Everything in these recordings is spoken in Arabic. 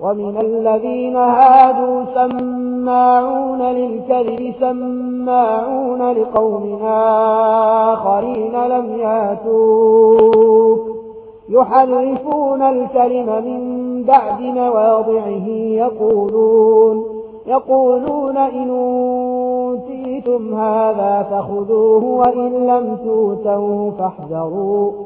ومن الذين هادوا سماعون للكذب سماعون لقوم آخرين لم ياتوك. يحرفون الكلم من بعد مواضعه يقولون يقولون إن أوتيتم هذا فخذوه وإن لم توتوا فاحذروا.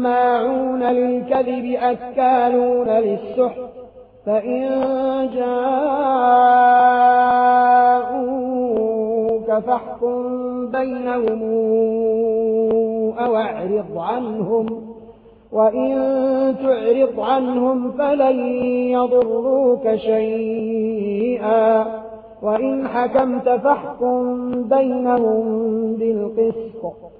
سماعون للكذب أكالون للسح فإن جاءوك فاحكم بينهم أو أعرض عنهم وإن تعرض عنهم فلن يضروك شيئا وإن حكمت فاحكم بينهم بالقسط.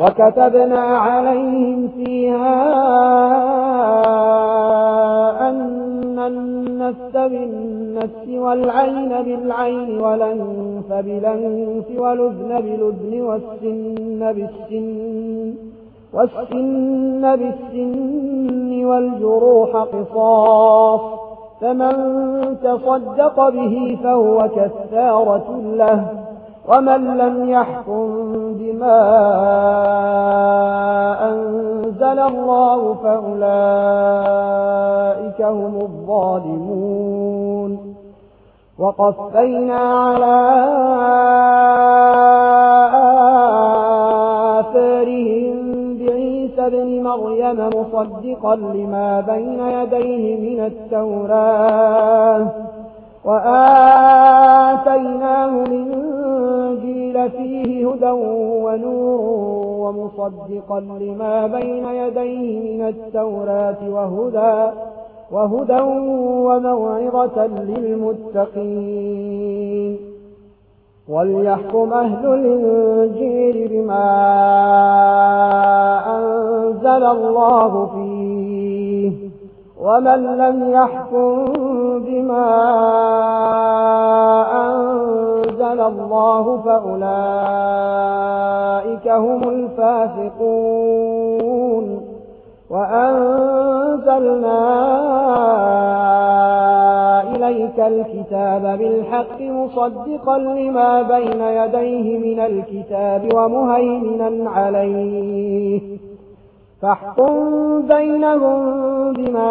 وكتبنا عليهم فيها أن النفس بالنفس والعين بالعين ولنف بلنف ولذن بلذن والسن بالسن والسن بالسن والجروح قصاص فمن تصدق به فهو كثارة له ومن لم يحكم بما الله فأولئك هم الظالمون. وقفينا على آثارهم بعيسى بن مريم مصدقا لما بين يديه من التوراة. وآتيناه من جيل فيه هدى ونور. مصدقا لما بين يديه من التوراة وهدى, وهدى وموعظة للمتقين. وليحكم أهل الإنجيل بما أنزل الله فيه ومن لم يحكم بما أنزل قبل الله فأولئك هم الفاسقون وأنزلنا إليك الكتاب بالحق مصدقا لما بين يديه من الكتاب ومهيمنا عليه فاحكم بينهم بما